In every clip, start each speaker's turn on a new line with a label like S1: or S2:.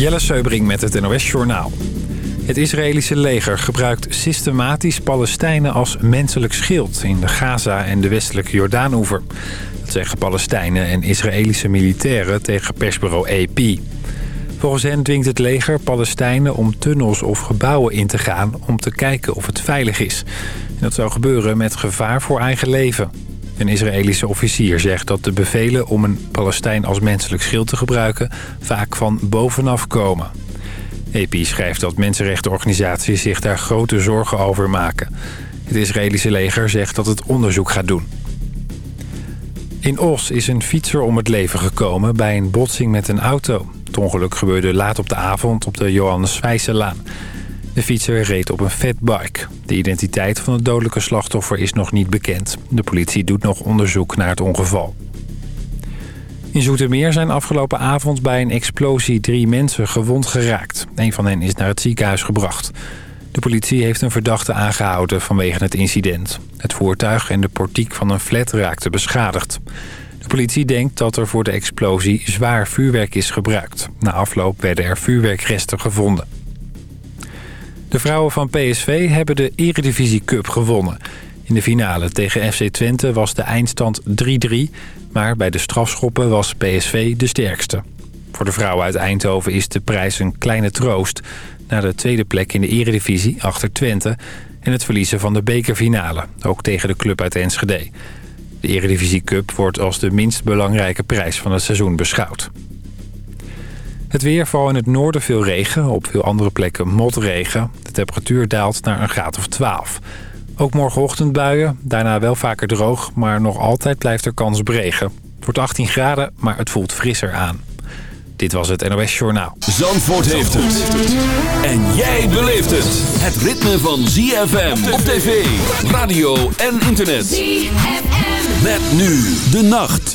S1: Jelle Seubring met het NOS Journaal. Het Israëlische leger gebruikt systematisch Palestijnen als menselijk schild... in de Gaza en de westelijke Jordaanoever. Dat zeggen Palestijnen en Israëlische militairen tegen persbureau AP. Volgens hen dwingt het leger Palestijnen om tunnels of gebouwen in te gaan... om te kijken of het veilig is. En dat zou gebeuren met gevaar voor eigen leven. Een Israëlische officier zegt dat de bevelen om een Palestijn als menselijk schild te gebruiken... vaak van bovenaf komen. EP schrijft dat mensenrechtenorganisaties zich daar grote zorgen over maken. Het Israëlische leger zegt dat het onderzoek gaat doen. In Os is een fietser om het leven gekomen bij een botsing met een auto. Het ongeluk gebeurde laat op de avond op de Johannes Vijselaan. De fietser reed op een fatbike. De identiteit van het dodelijke slachtoffer is nog niet bekend. De politie doet nog onderzoek naar het ongeval. In Zoetermeer zijn afgelopen avond bij een explosie drie mensen gewond geraakt. Een van hen is naar het ziekenhuis gebracht. De politie heeft een verdachte aangehouden vanwege het incident. Het voertuig en de portiek van een flat raakten beschadigd. De politie denkt dat er voor de explosie zwaar vuurwerk is gebruikt. Na afloop werden er vuurwerkresten gevonden. De vrouwen van PSV hebben de Eredivisie Cup gewonnen. In de finale tegen FC Twente was de eindstand 3-3... maar bij de strafschoppen was PSV de sterkste. Voor de vrouwen uit Eindhoven is de prijs een kleine troost... na de tweede plek in de Eredivisie achter Twente... en het verliezen van de bekerfinale, ook tegen de club uit Enschede. De Eredivisie Cup wordt als de minst belangrijke prijs van het seizoen beschouwd. Het weer, vooral in het noorden veel regen, op veel andere plekken motregen. De temperatuur daalt naar een graad of 12. Ook morgenochtend buien, daarna wel vaker droog, maar nog altijd blijft er kans op regen. Het wordt 18 graden, maar het voelt frisser aan. Dit was het NOS Journaal.
S2: Zandvoort heeft het. En jij beleeft het. Het ritme van ZFM op tv, radio en internet. ZFM. Met nu de nacht.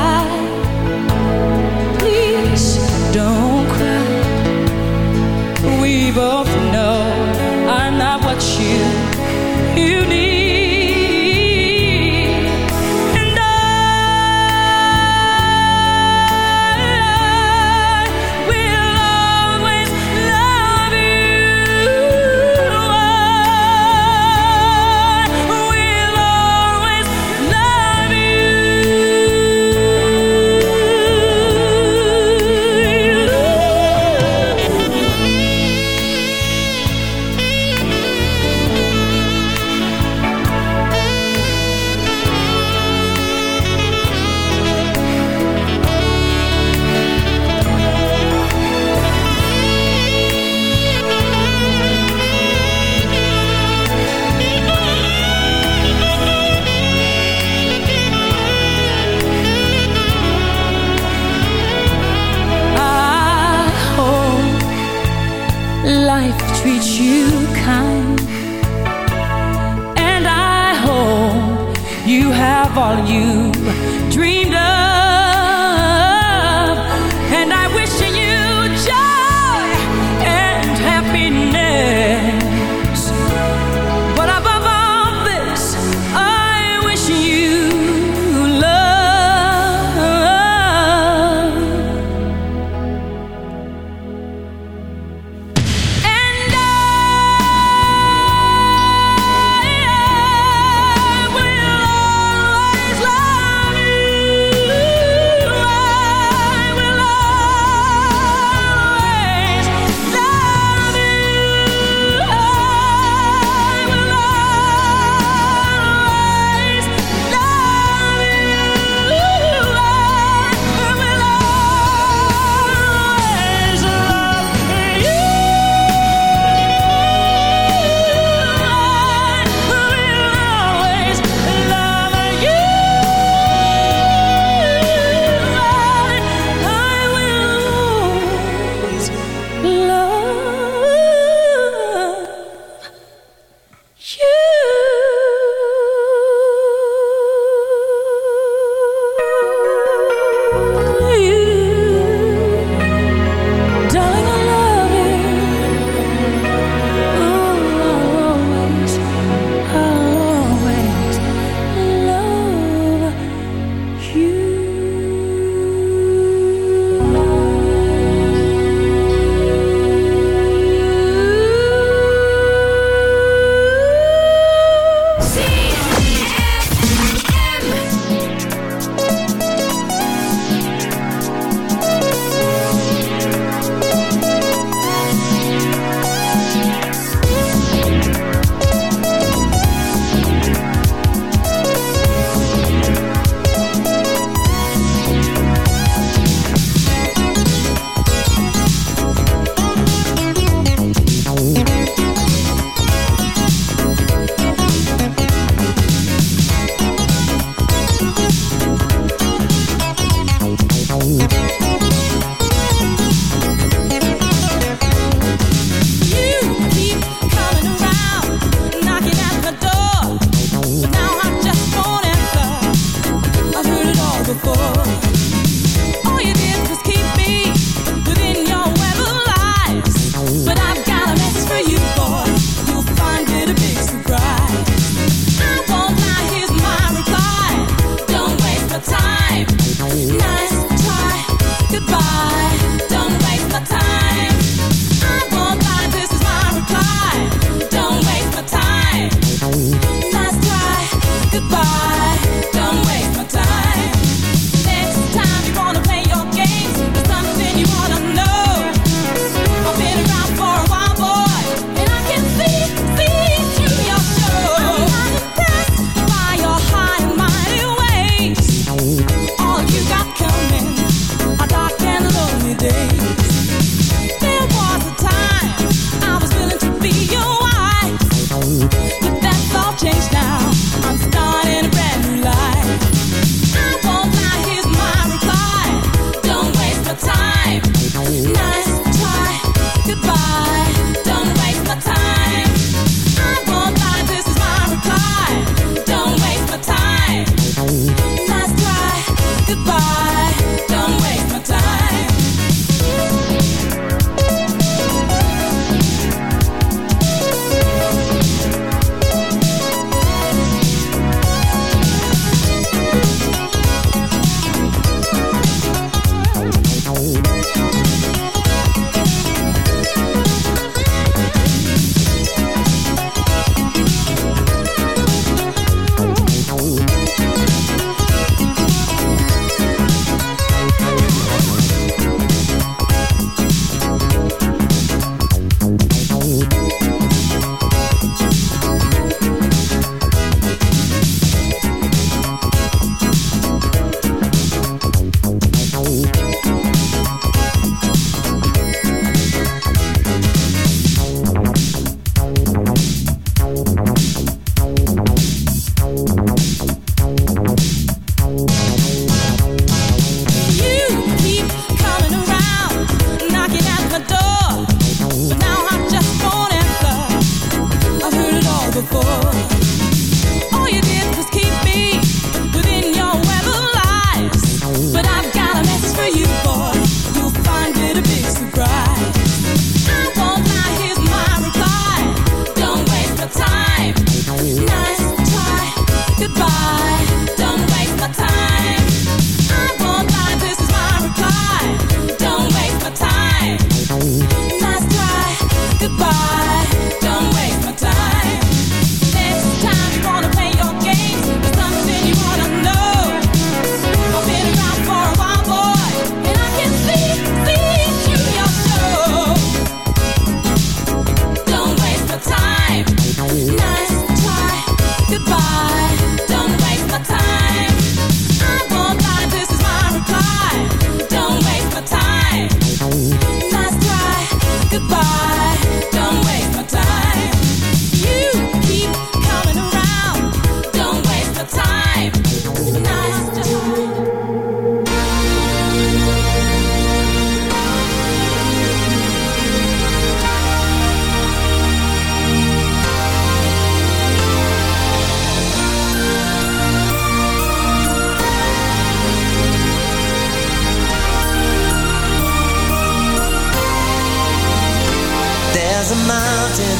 S3: a mountain,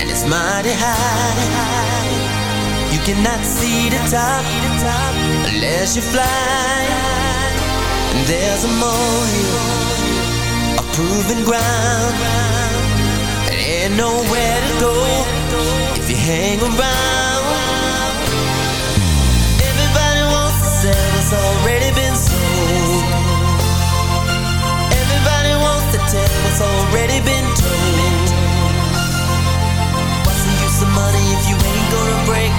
S3: and it's mighty high. You cannot see the top unless you fly. And there's a molehill, a proven ground. and nowhere to go if you hang around.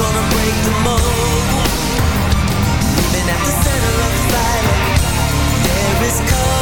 S4: gonna break the mold. Living at the center of the fire. There is color.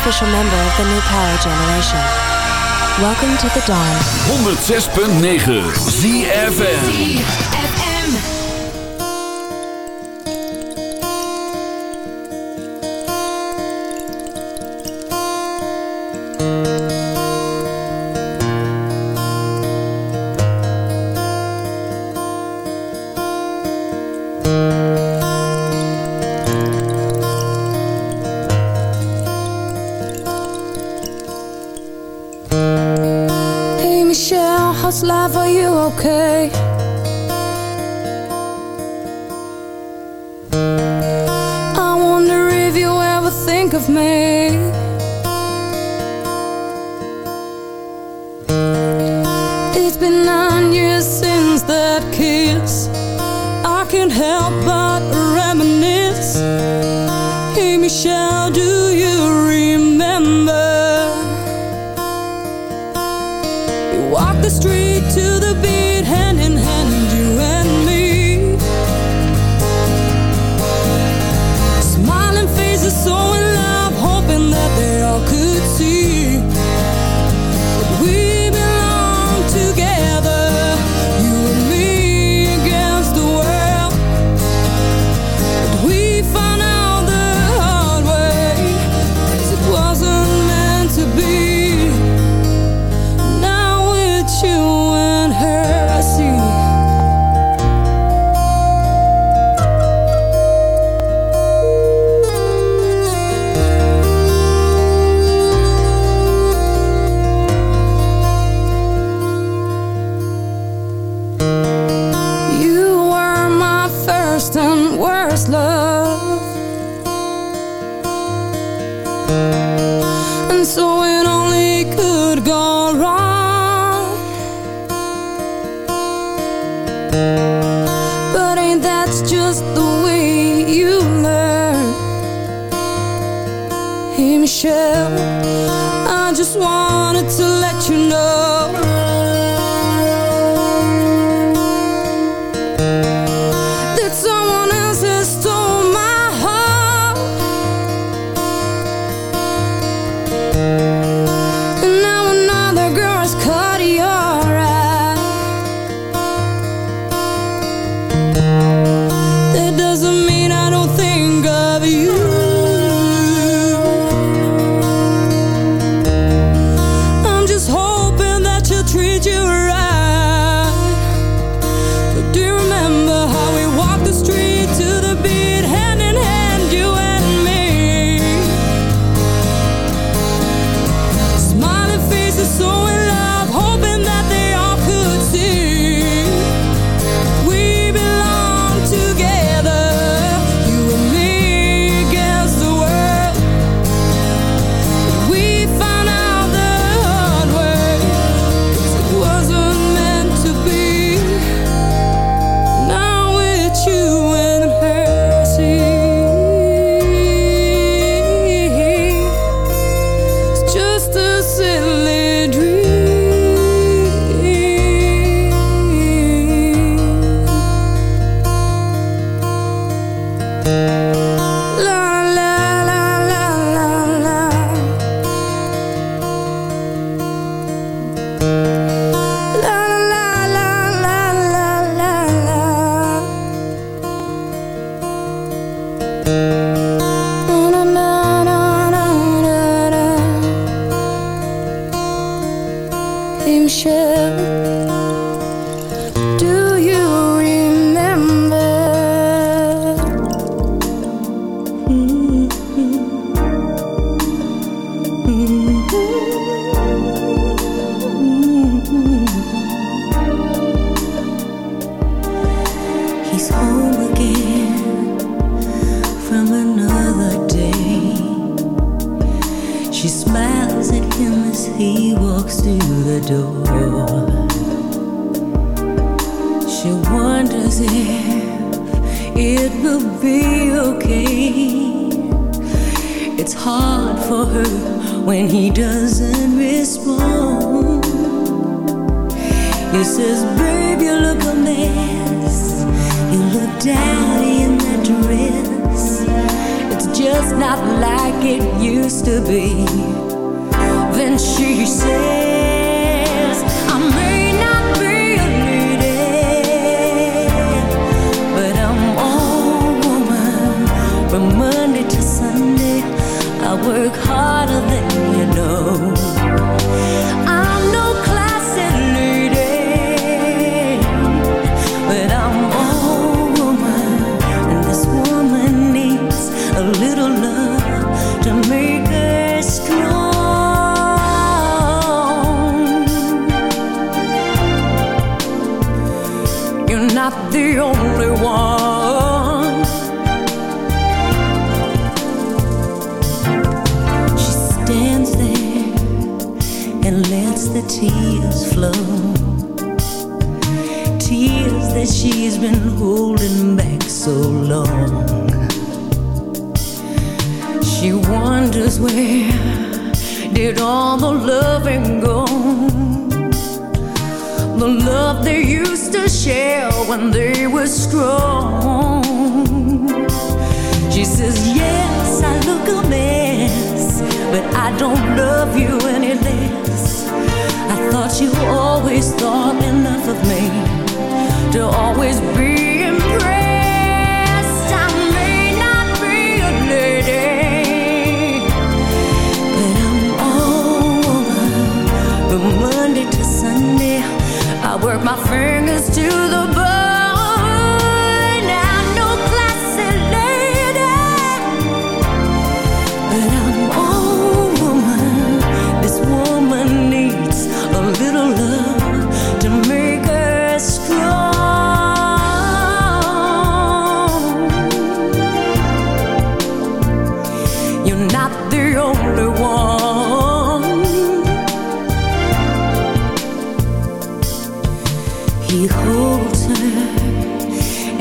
S4: official member of the new power generation. Welcome to the dawn. 106.9 ZFM.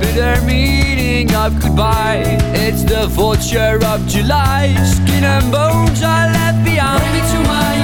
S5: bitter meaning of goodbye. It's the vulture of July. Skin and bones are left behind. Bring me to my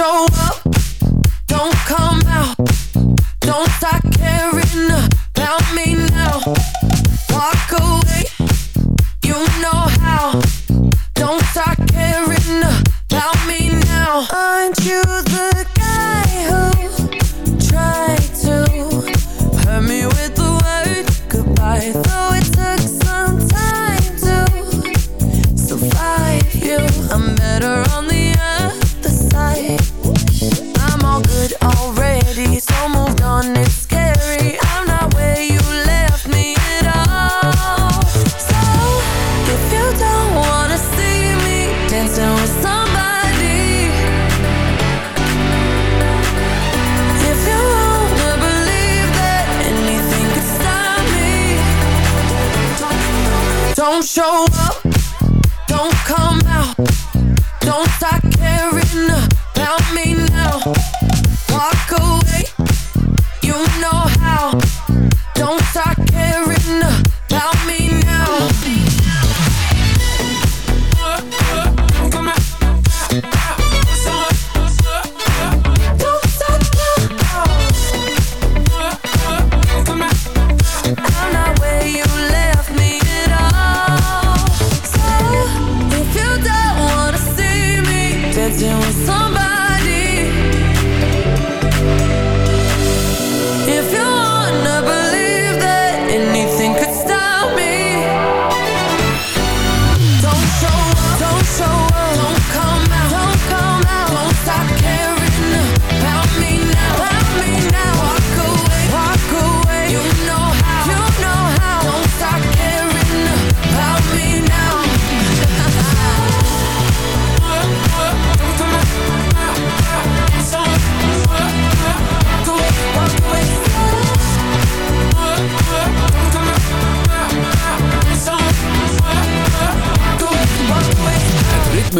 S6: Show up, don't come out, don't start caring about me now.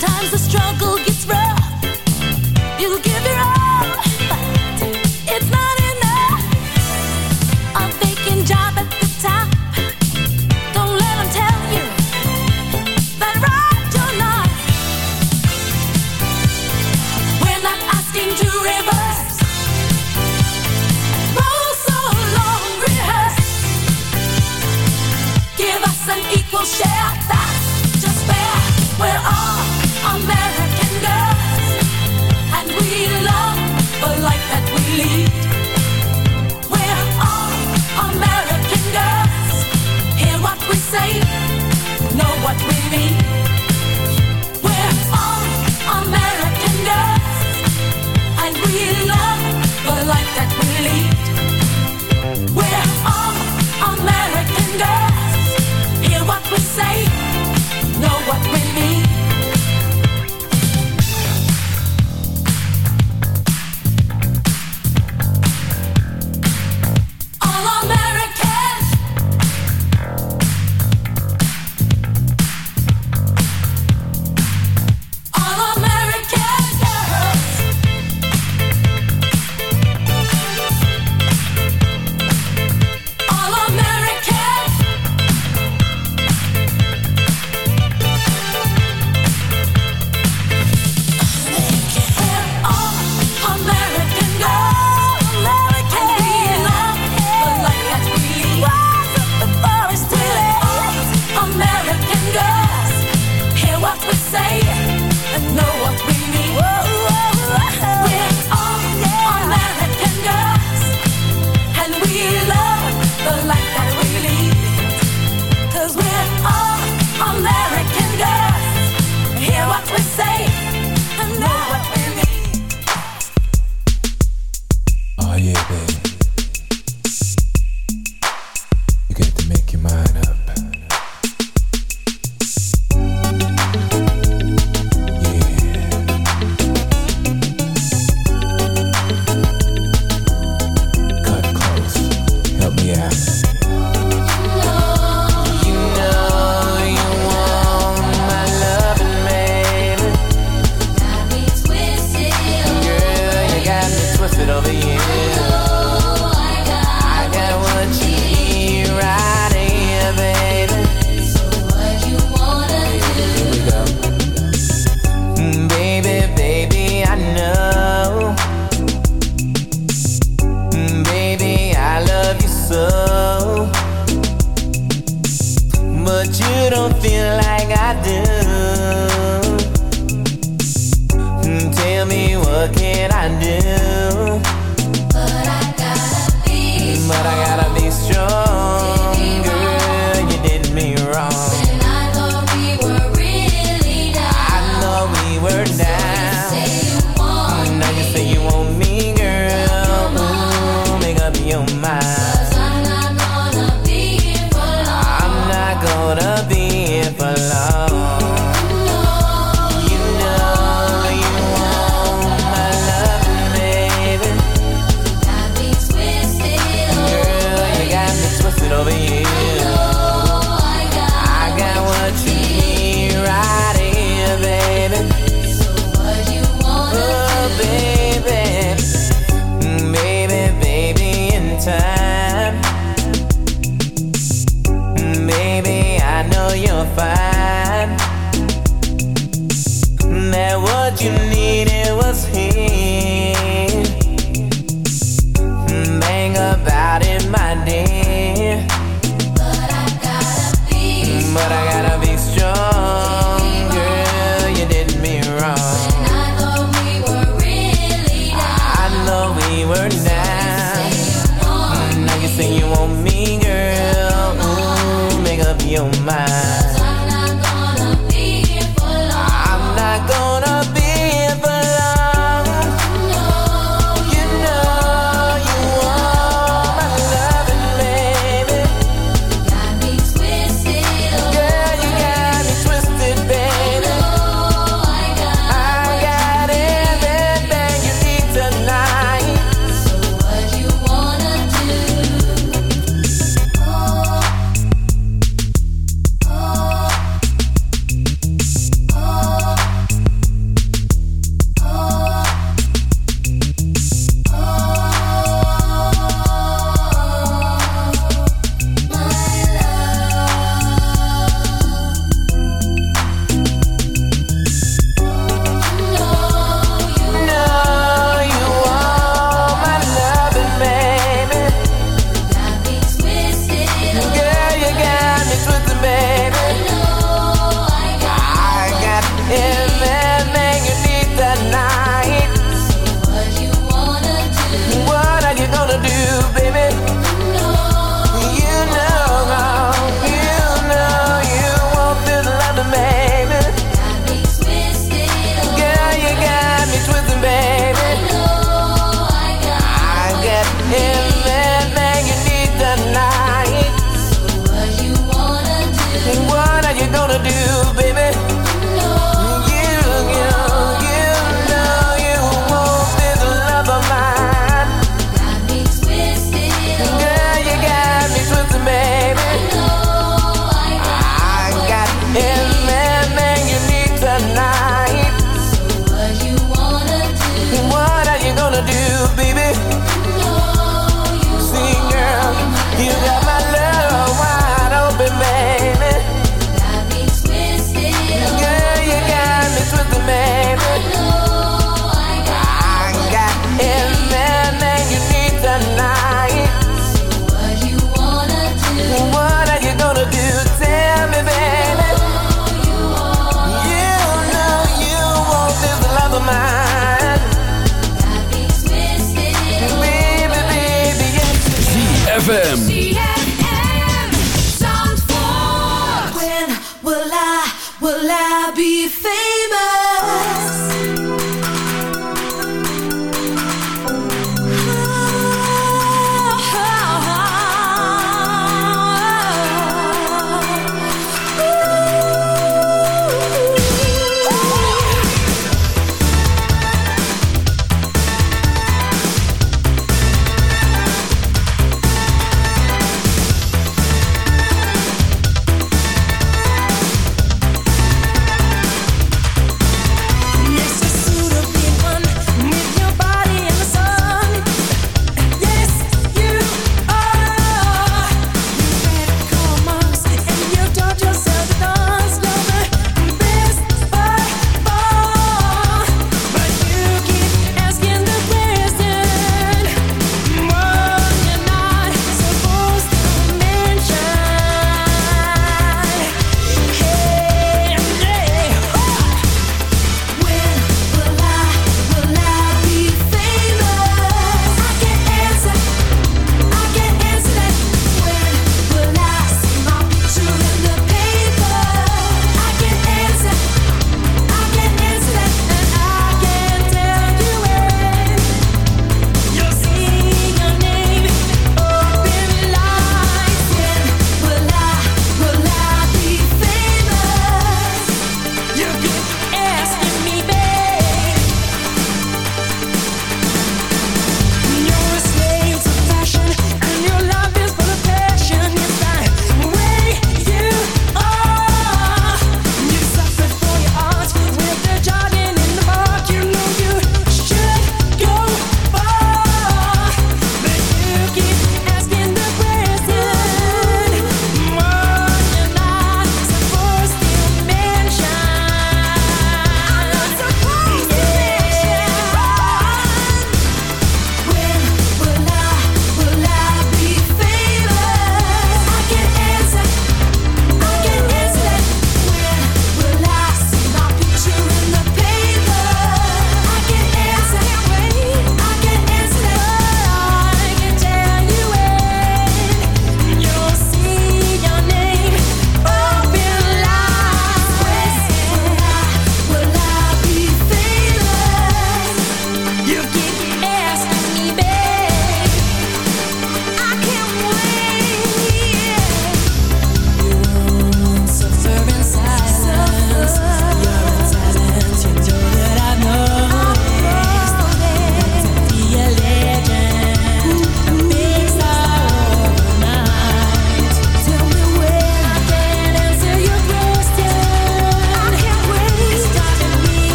S7: We're